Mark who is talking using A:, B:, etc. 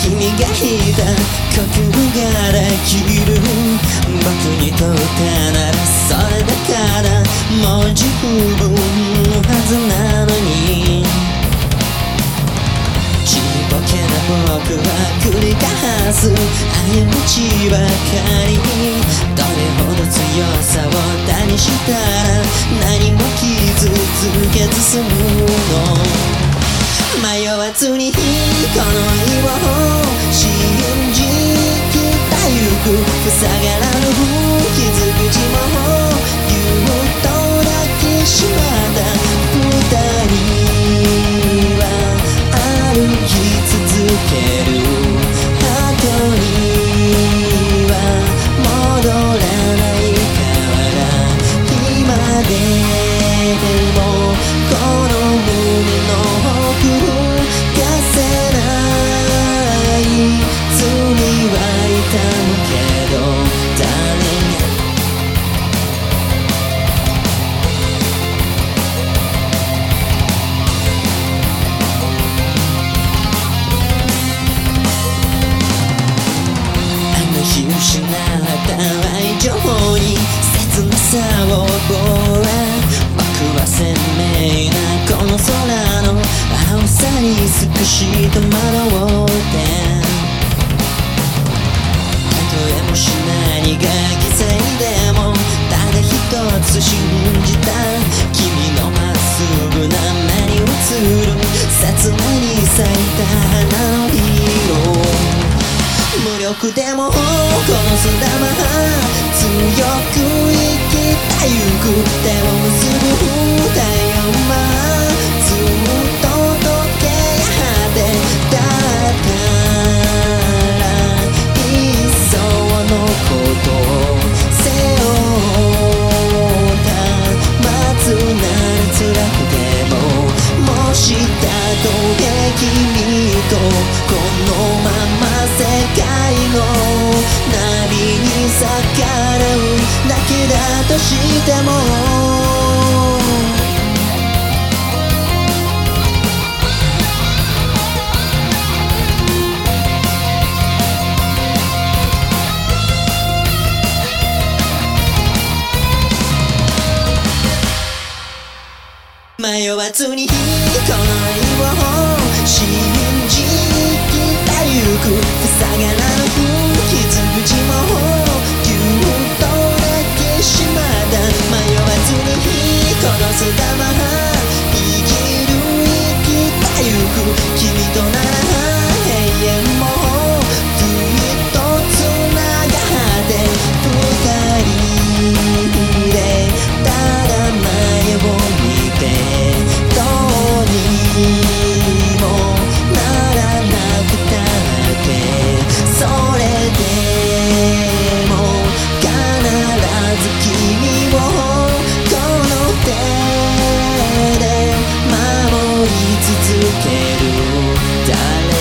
A: 描いた呼吸ができる僕にとってならそれだからもう十分のはずなのに。ちっぽけな僕は繰り返す過ちばかり。どれほど強さを手にしたら何も傷つけず済むの。迷わずにこのた愛情に切なさを覚え僕は鮮明なこの空の青さに少し戸惑ってたとえもし何が犠牲でもただ一つ信じた君のまっすぐな目に映る切なに咲いた花の無力でもこの砂ま強く生きたゆく手を結ぶ太陽はずっと時計やってだからいっそのこと背負った待つなら辛くてももしたとえ君とこのまま界のナビに逆らうだけだとしても。迷わずにこの愛を信じきたゆく。塞がらぬた darling.